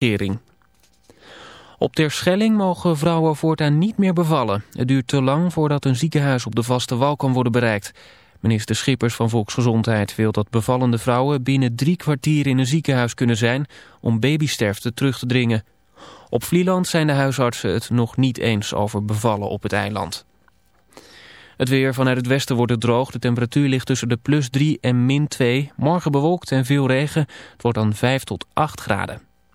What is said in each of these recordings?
regering. Op Terschelling mogen vrouwen voortaan niet meer bevallen. Het duurt te lang voordat een ziekenhuis op de vaste wal kan worden bereikt. Minister Schippers van Volksgezondheid wil dat bevallende vrouwen binnen drie kwartier in een ziekenhuis kunnen zijn om babysterfte terug te dringen. Op Vlieland zijn de huisartsen het nog niet eens over bevallen op het eiland. Het weer vanuit het westen wordt het droog. De temperatuur ligt tussen de plus 3 en min 2. Morgen bewolkt en veel regen. Het wordt dan 5 tot 8 graden.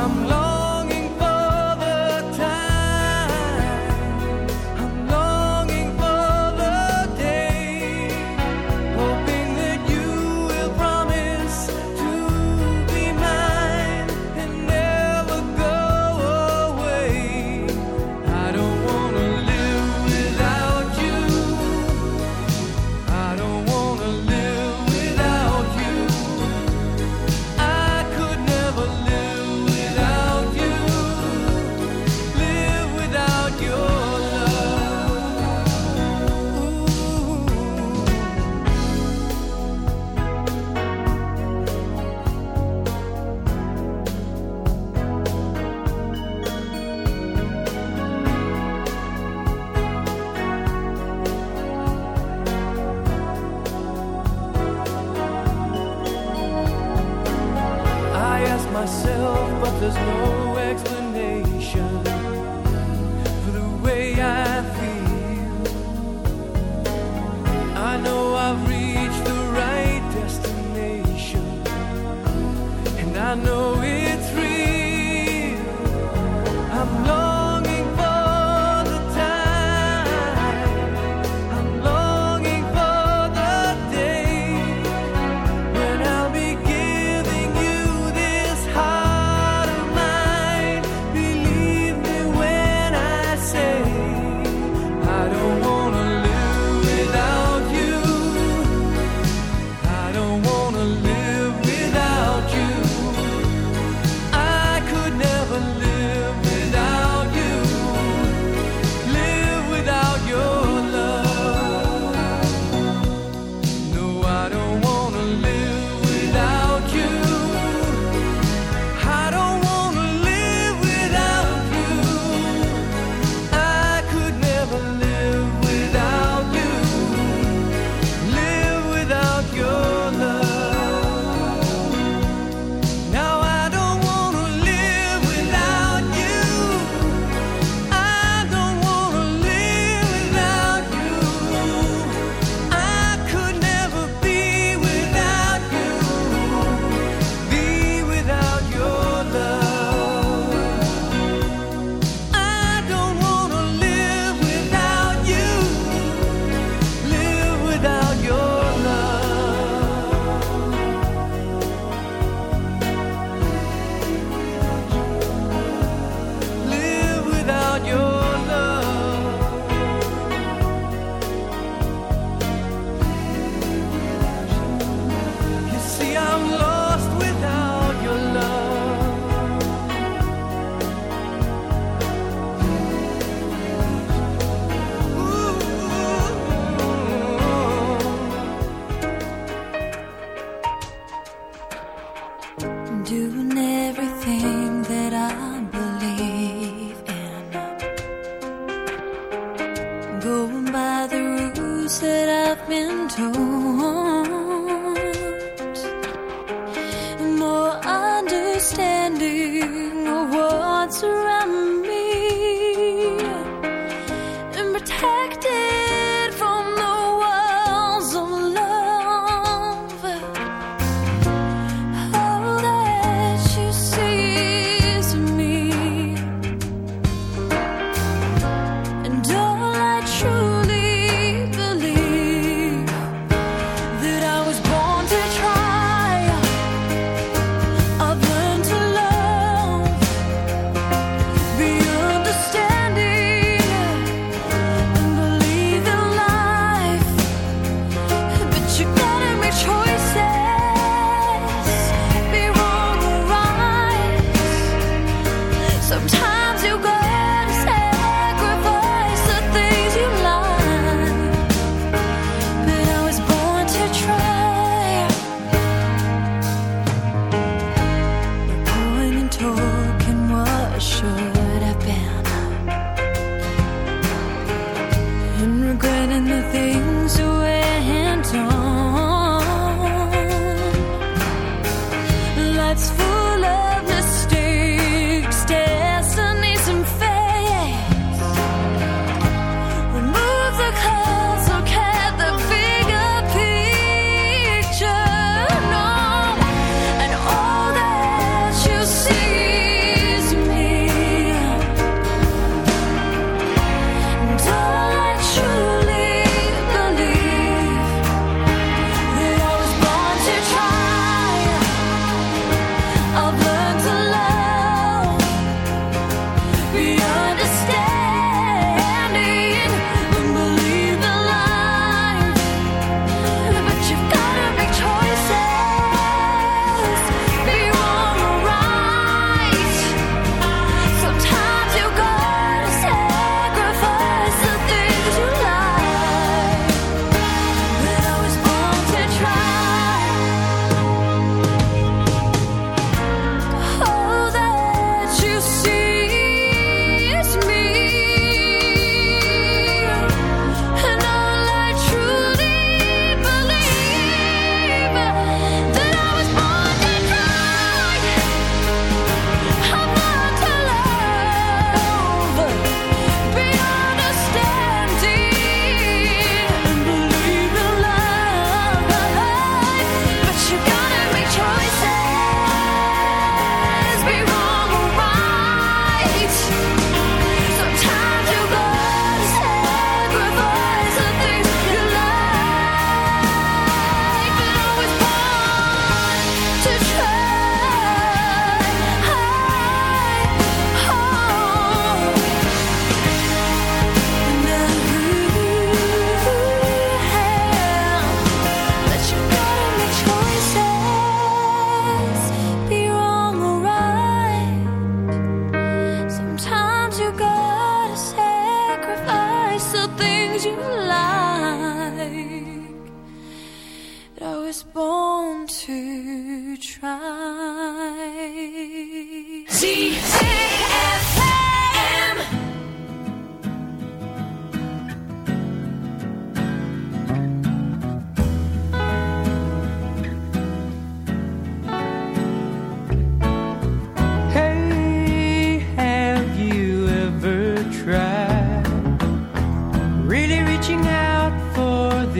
I'm longing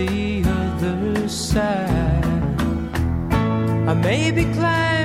the other side? I may be climbing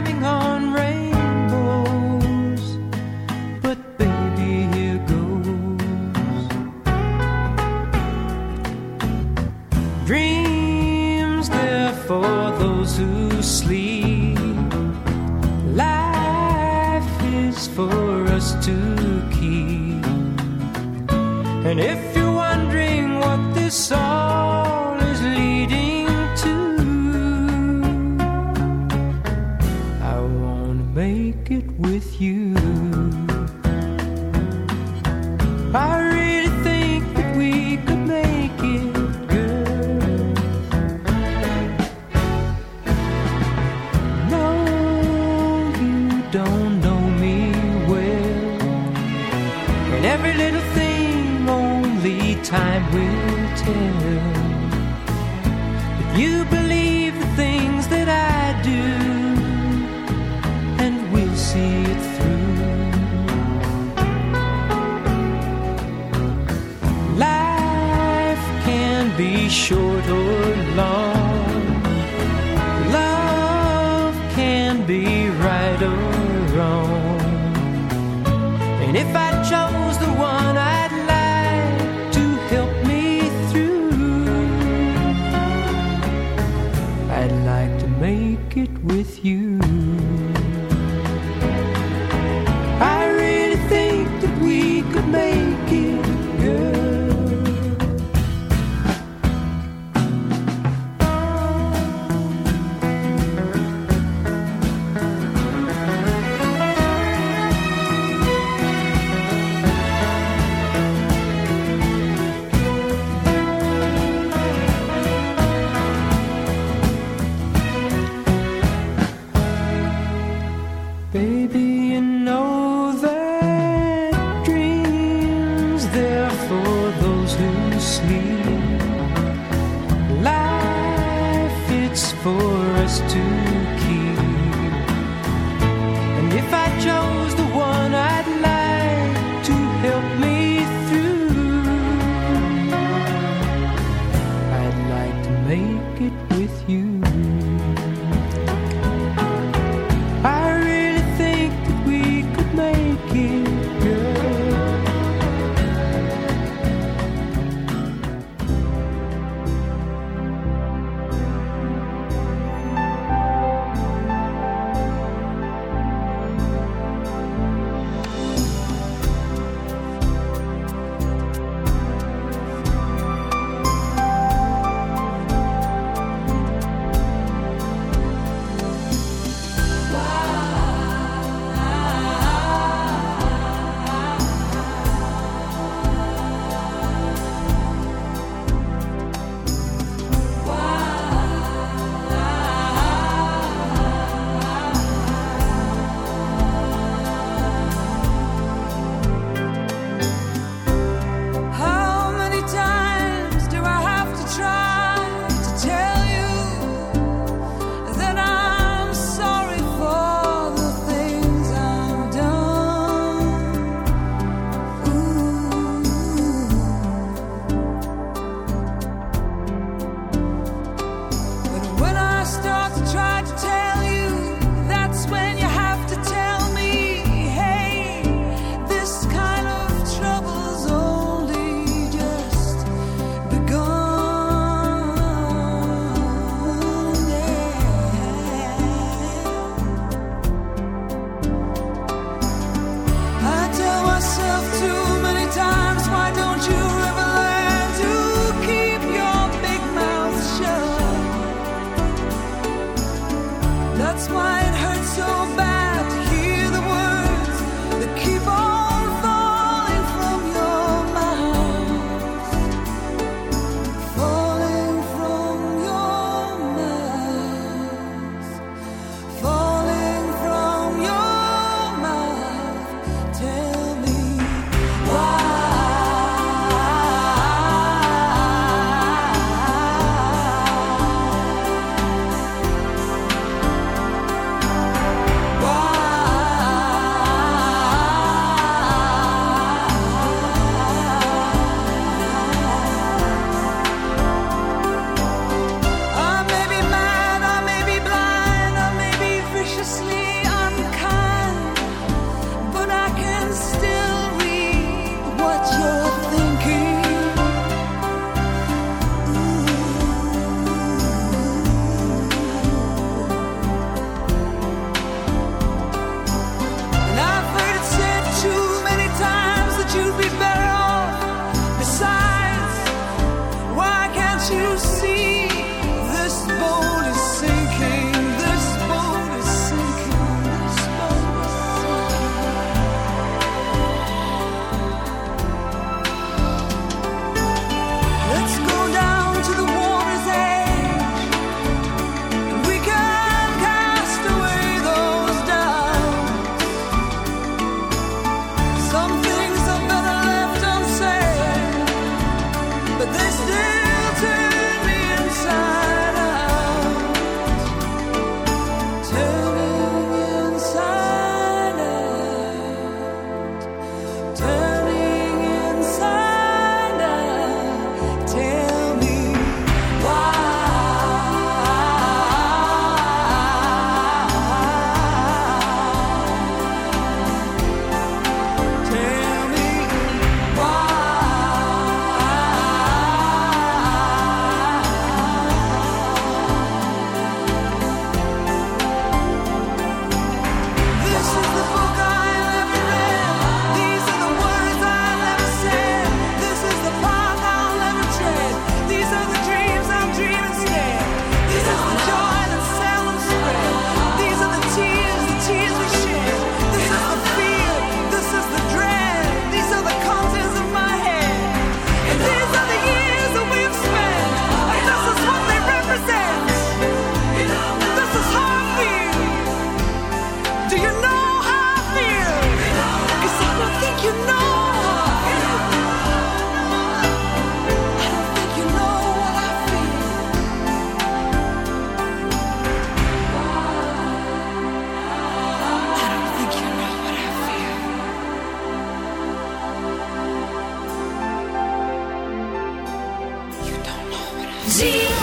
Zie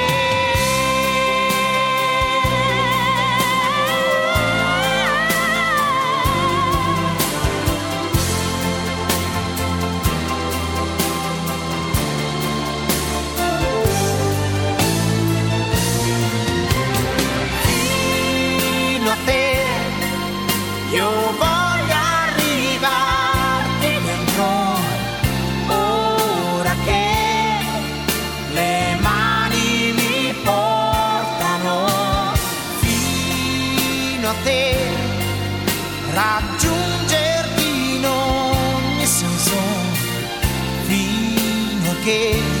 Fino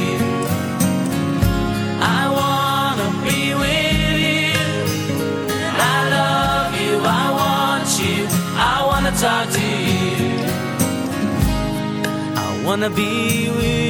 wanna be with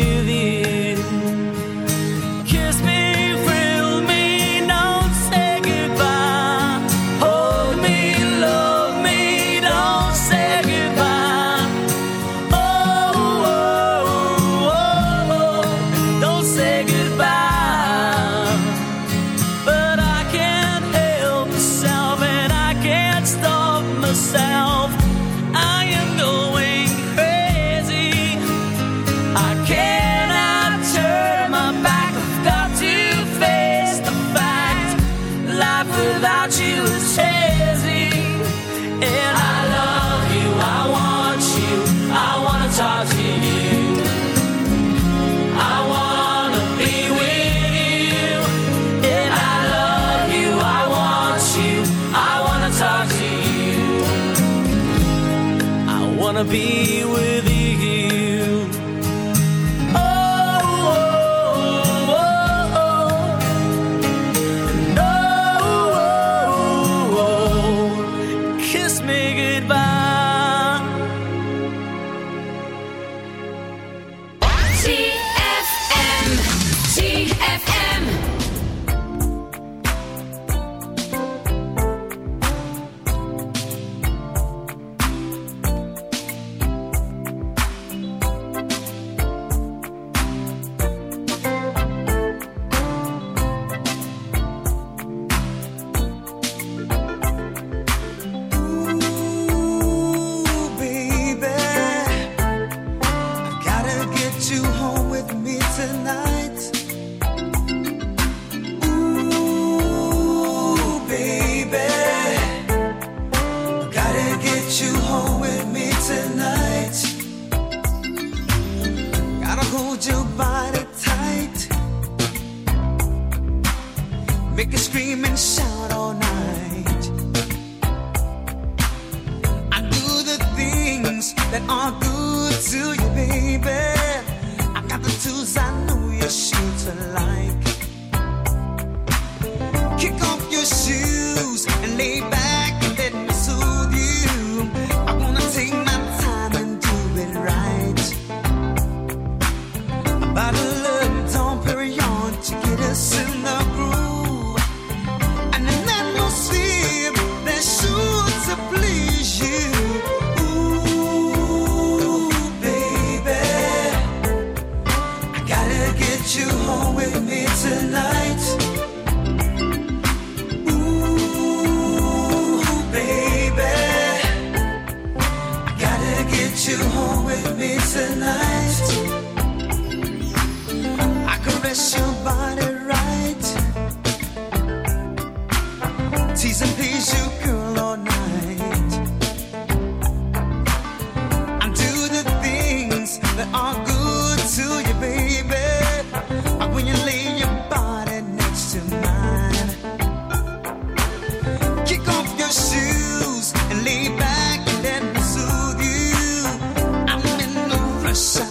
rush,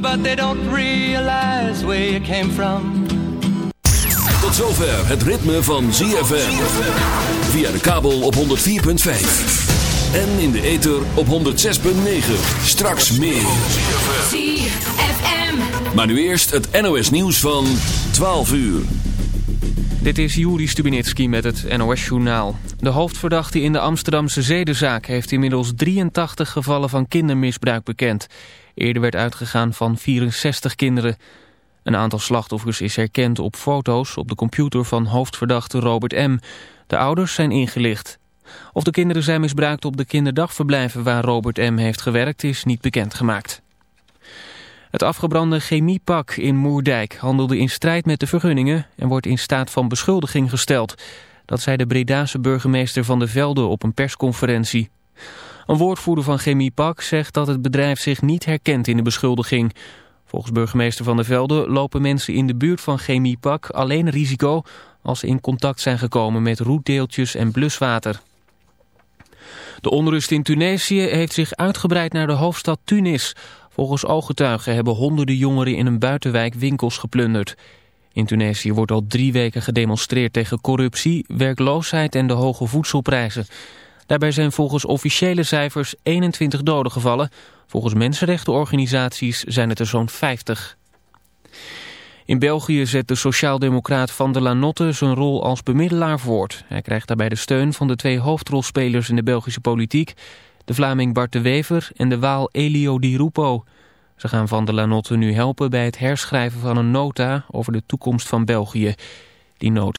But they don't realize where you came from. Tot zover het ritme van ZFM. Via de kabel op 104.5. En in de ether op 106.9. Straks meer. ZFM. Maar nu eerst het NOS nieuws van 12 uur. Dit is Juri Stubinitski met het NOS-journaal. De hoofdverdachte in de Amsterdamse zedenzaak heeft inmiddels 83 gevallen van kindermisbruik bekend. Eerder werd uitgegaan van 64 kinderen. Een aantal slachtoffers is herkend op foto's op de computer van hoofdverdachte Robert M. De ouders zijn ingelicht. Of de kinderen zijn misbruikt op de kinderdagverblijven waar Robert M. heeft gewerkt is niet bekendgemaakt. Het afgebrande chemiepak in Moerdijk handelde in strijd met de vergunningen en wordt in staat van beschuldiging gesteld. Dat zei de Bredase burgemeester Van de Velde op een persconferentie. Een woordvoerder van Chemiepak zegt dat het bedrijf zich niet herkent in de beschuldiging. Volgens burgemeester Van der Velde lopen mensen in de buurt van Chemiepak alleen risico als ze in contact zijn gekomen met roetdeeltjes en bluswater. De onrust in Tunesië heeft zich uitgebreid naar de hoofdstad Tunis. Volgens ooggetuigen hebben honderden jongeren in een buitenwijk winkels geplunderd. In Tunesië wordt al drie weken gedemonstreerd tegen corruptie, werkloosheid en de hoge voedselprijzen. Daarbij zijn volgens officiële cijfers 21 doden gevallen. Volgens mensenrechtenorganisaties zijn het er zo'n 50. In België zet de sociaaldemocraat Van der Lanotte zijn rol als bemiddelaar voort. Hij krijgt daarbij de steun van de twee hoofdrolspelers in de Belgische politiek... de Vlaming Bart de Wever en de Waal Elio Di Rupo. Ze gaan Van der Lanotte nu helpen bij het herschrijven van een nota over de toekomst van België. Die nota